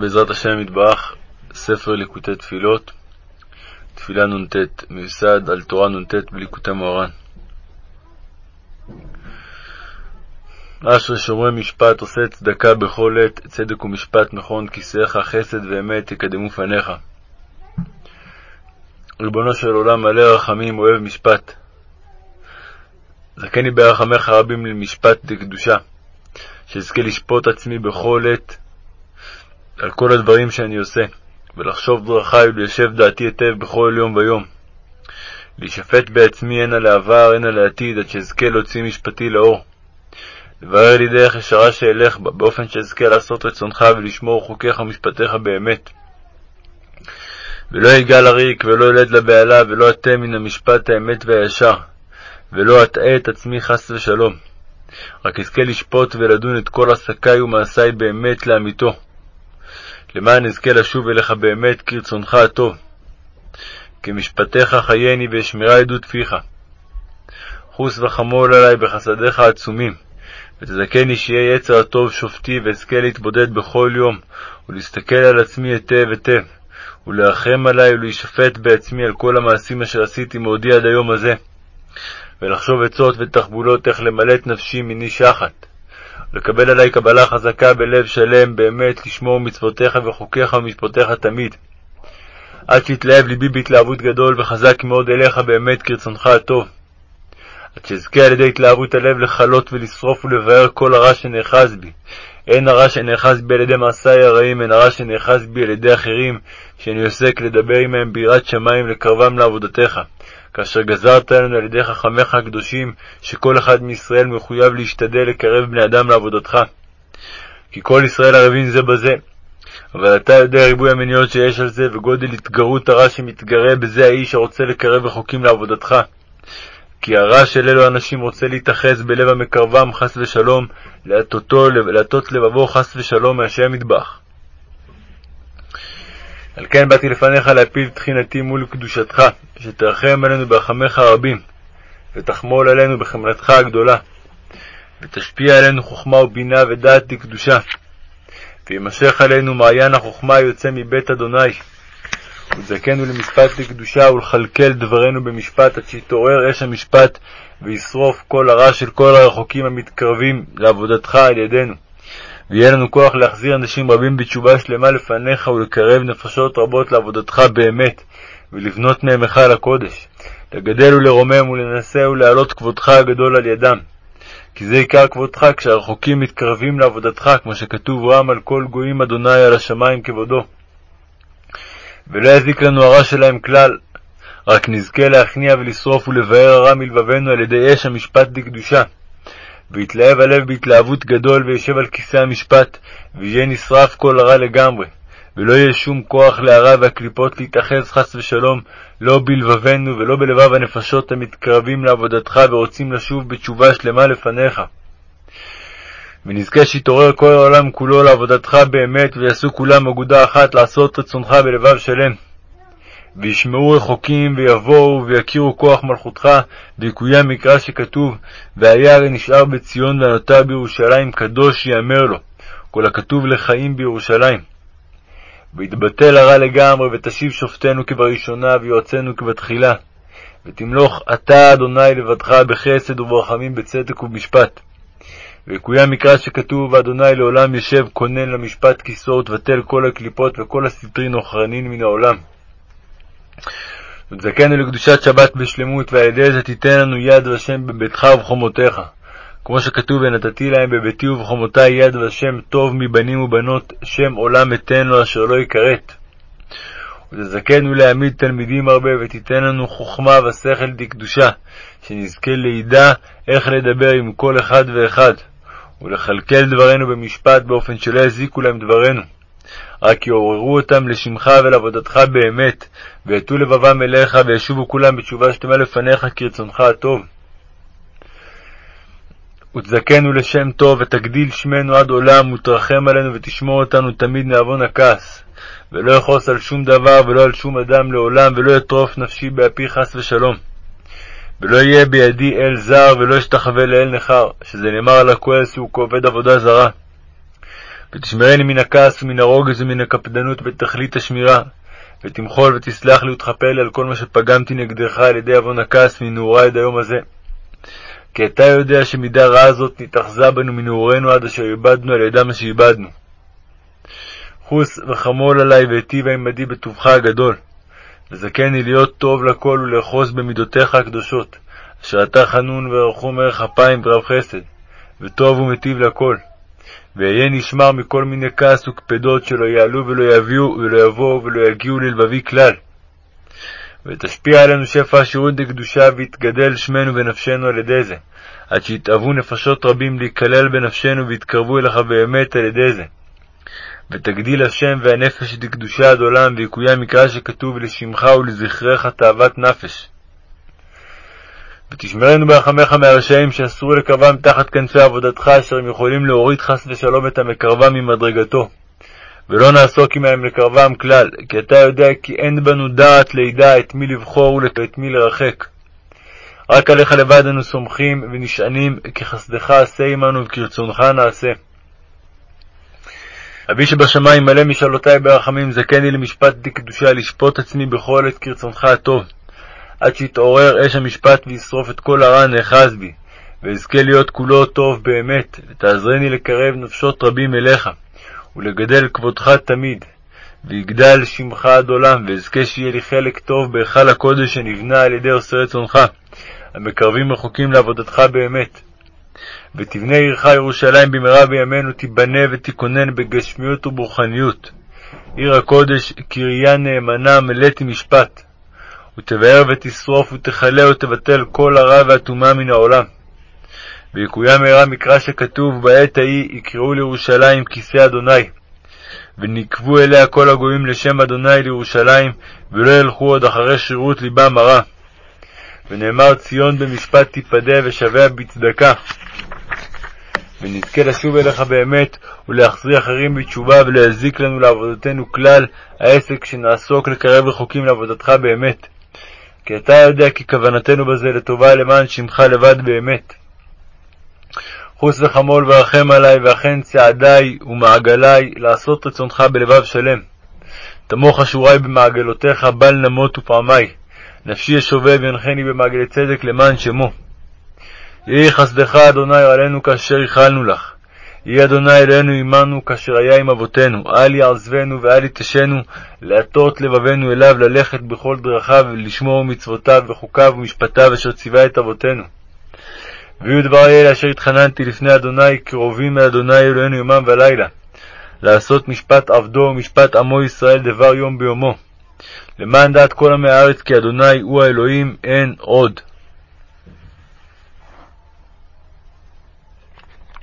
בעזרת השם יתברך, ספר ליקוטי תפילות, תפילה נ"ט, מיוסד על תורה נ"ט בליקוטי מוהר"ן. אשרי שומרי משפט, עושה צדקה בכל עת, צדק ומשפט נכון, כיסאיך חסד ואמת יקדמו פניך. ריבונו של עולם מלא רחמים, אוהב משפט. זכני ברחמך רבים למשפט לקדושה, שאזכה לשפוט עצמי בכל עת על כל הדברים שאני עושה, ולחשוב דרכי וליישב דעתי היטב בכל יום ויום. להישפט בעצמי הנה לעבר הנה לעתיד, עד שאזכה להוציא משפטי לאור. לברר לי דרך ישרה שאלך בה, באופן שאזכה לעשות רצונך ולשמור חוקיך ומשפטיך באמת. ולא יגע לריק, ולא ילד לבהלה, ולא אטה מן המשפט האמת והישר, ולא אטעה את עצמי חס ושלום. רק אזכה לשפוט ולדון את כל עסקי ומעשי באמת לאמיתו. למען אזכה לשוב אליך באמת כרצונך הטוב. כמשפטיך חייני ואשמרה עדות פיך. חוס וחמול עלי בחסדיך העצומים, ותזכני שיהיה יצר הטוב שופטי, ואזכה להתבודד בכל יום, ולהסתכל על עצמי היטב היטב, ולרחם עלי ולהישפט בעצמי על כל המעשים אשר עשיתי מעודי עד היום הזה, ולחשוב עצות ותחבולות איך למלא את נפשי מיני שחת. לקבל עלי קבלה חזקה בלב שלם, באמת לשמור מצוותיך וחוקיך ומשפטיך תמיד. עד שיתלהב ליבי בהתלהבות גדול וחזק מאוד אליך באמת כרצונך הטוב. עד שאזכה על ידי התלהבות הלב לכלות ולשרוף ולבאר כל הרע שנאחז בי. אין הרע שנאחז בי על ידי מעשיי הרעים, אין הרע שנאחז בי על ידי אחרים, שאני עוסק לדבר עמהם ביראת שמיים לקרבם לעבודתך. כאשר גזרת עלינו על ידי חכמיך הקדושים, שכל אחד מישראל מחויב להשתדל לקרב בני אדם לעבודתך. כי כל ישראל ערבים זה בזה. אבל אתה יודע ריבוי המניות שיש על זה, וגודל התגרות הרע שמתגרה בזה האיש הרוצה לקרב רחוקים לעבודתך. כי הרע של אלו אנשים רוצה להתאחז בלב המקרבם חס ושלום, להטות לבבו חס ושלום מהשם מטבח. על כן באתי לפניך להפיל תחינתי מול קדושתך, שתרחם עלינו ברחמיך הרבים, ותחמול עלינו בחמלתך הגדולה, ותשפיע עלינו חוכמה ובינה ודעת לקדושה, וימשך עלינו מעיין החוכמה היוצא מבית אדוני, ותזכנו למשפט לקדושה ולכלכל דברינו במשפט, עד שיתעורר אש המשפט, וישרוף כל הרע של כל הרחוקים המתקרבים לעבודתך על ידינו. ויהיה לנו כוח להחזיר אנשים רבים בתשובה שלמה לפניך ולקרב נפשות רבות לעבודתך באמת, ולבנות מהם היכל הקודש, לגדל ולרומם ולנשא ולהעלות כבודך הגדול על ידם. כי זה עיקר כבודך כשהרחוקים מתקרבים לעבודתך, כמו שכתוב רם על כל גויים אדוני על השמיים כבודו. ולא יזיק לנו הרע שלהם כלל, רק נזכה להכניע ולשרוף ולבאר הרע מלבבנו על ידי אש המשפט לקדושה. ויתלהב הלב בהתלהבות גדול, וישב על כיסא המשפט, ויהיה נשרף כל הרע לגמרי, ולא יהיה שום כוח להרע והקליפות להתאחז חס ושלום, לא בלבבנו ולא בלבב הנפשות המתקרבים לעבודתך ורוצים לשוב בתשובה שלמה לפניך. ונזכה שיתעורר כל העולם כולו לעבודתך באמת, ויעשו כולם אגודה אחת לעשות רצונך בלבב שלם. וישמעו רחוקים, ויבואו, ויכירו כוח מלכותך, ויקוים מקרא שכתוב, והיה הרי נשאר בציון ונותר בירושלים, קדוש יאמר לו, כל הכתוב לחיים בירושלים. ויתבטל הרע לגמרי, ותשיב שופטנו כבראשונה, ויועצינו כבתחילה. ותמלוך אתה, אדוני, לבדך בחסד וברחמים, בצדק ובמשפט. ויקוים מקרא שכתוב, ואדוני לעולם ישב כונן למשפט כיסו, ותבטל כל הקליפות וכל הסטרין וכרנין מן העולם. ותזכנו לקדושת שבת בשלמות, ועל ידי זה תיתן לנו יד ושם בביתך ובחומותיך. כמו שכתוב, ונתתי להם בביתי ובחומותי יד ושם טוב מבנים ובנות, שם עולם אתן לו אשר לא יכרת. ותזכנו להעמיד תלמידים הרבה, ותיתן לנו חוכמה ושכל לקדושה, שנזכה לידע איך לדבר עם כל אחד ואחד, ולכלכל דברינו במשפט באופן שלא יזיקו להם דברינו. רק יעוררו אותם לשמך ולעבודתך באמת, ויטו לבבם אליך, וישובו כולם בתשובה שלמה לפניך כרצונך הטוב. ותזכנו לשם טוב, ותגדיל שמנו עד עולם, ותרחם עלינו, ותשמור אותנו תמיד מעוון הכעס. ולא יכעוס על שום דבר, ולא על שום אדם לעולם, ולא יטרוף נפשי באפי חס ושלום. ולא יהיה בידי אל זר, ולא אשתחווה לאל נכר, שזה נאמר על הכועס הוא כעובד עבודה זרה. ותשמרני מן הכעס ומן הרוגז ומן הקפדנות בתכלית השמירה, ותמחול ותסלח לי ותכפר לי על כל מה שפגמתי נגדך על ידי עוון הכעס מנעורי עד היום הזה. כי אתה יודע שמידה רעה זאת נתאחזה בנו מנעורינו עד אשר איבדנו על ידם מה שאיבדנו. חוס וחמול עלי והיטיבה עמדי בטובך הגדול, וזכני להיות טוב לכל ולאחוז במידותיך הקדושות, אשר אתה חנון ורחום ערך אפיים ורב חסד, וטוב ומיטיב לכל. ואהיה נשמר מכל מיני כעס וקפדות שלא יעלו ולא יביאו ולא יבואו ולא יגיעו ללבבי כלל. ותשפיע עלינו שפע השירות לקדושה ויתגדל שמנו ונפשנו על ידי זה, עד שיתאוו נפשות רבים להיכלל בנפשנו ויתקרבו אליך באמת על ידי זה. ותגדיל השם והנפש לקדושה עד עולם, ויקוים מקרא שכתוב לשמך ולזכרך תאוות נפש. ותשמרנו ברחמך מהרשעים שאסרו לקרבם תחת כנפי עבודתך, אשר הם יכולים להוריד חס ושלום את המקרבם ממדרגתו. ולא נעסוק עמהם לקרבם כלל, כי אתה יודע כי אין בנו דעת לידע את מי לבחור ואת מי לרחק. רק עליך לבד אנו סומכים ונשענים, כי חסדך עשה עמנו וכרצונך נעשה. אבי שבשמיים מלא משאלותי ברחמים, זכני למשפט דקדושה, לשפוט עצמי בכל עת כרצונך הטוב. עד שיתעורר אש המשפט וישרוף את כל הרע הנאחז בי, ואזכה להיות כולו טוב באמת, ותעזרני לקרב נפשות רבים אליך, ולגדל כבודך תמיד, ויגדל שמך עד עולם, ואזכה שיהיה לי חלק טוב בהיכל הקודש שנבנה על ידי עושה רצונך, המקרבים רחוקים לעבודתך באמת. ותבנה עירך ירושלים במהרה בימינו, תיבנה ותיכונן בגשמיות וברוחניות. עיר הקודש, קריה נאמנה, מלאתי משפט. ותבער ותשרוף ותכלה ותבטל כל הרע והטומאה מן העולם. ויקוים מהרה מקרא שכתוב בעת ההיא יקראו לירושלים כיסא אדוני. ונקבו אליה כל הגויים לשם אדוני לירושלים, ולא ילכו עוד אחרי שרירות ליבם הרע. ונאמר ציון במשפט תיפדה ושביה בצדקה. ונזכה לשוב אליך באמת, ולהחזיר אחרים בתשובה, ולהזיק לנו לעבודתנו כלל, העסק שנעסוק לקרב רחוקים לעבודתך באמת. כי אתה יודע כי כוונתנו בזה לטובה למען שמך לבד באמת. חוס וחמול ורחם עלי, ואכן צעדי ומעגלי לעשות רצונך בלבב שלם. תמוך אשורי במעגלותיך, בל נמות ופעמי. נפשי ישובב ינחני במעגלי צדק למען שמו. יהי חסדך, אדוני, עלינו כאשר ייחלנו לך. יהי אדוני אלוהינו עמנו כאשר היה עם אבותינו, אל יעזבנו ואל יתשנו, להטות לבבנו אליו, ללכת בכל דרכיו, ולשמור מצוותיו וחוקיו ומשפטיו אשר ציווה את אבותינו. ויהיו דבר אלה אשר התחננתי לפני אדוני, קרובים אל אדוני אלוהינו יומם ולילה, לעשות משפט עבדו ומשפט עמו ישראל דבר יום ביומו. למען דעת כל עמי הארץ כי אדוני הוא האלוהים, אין עוד.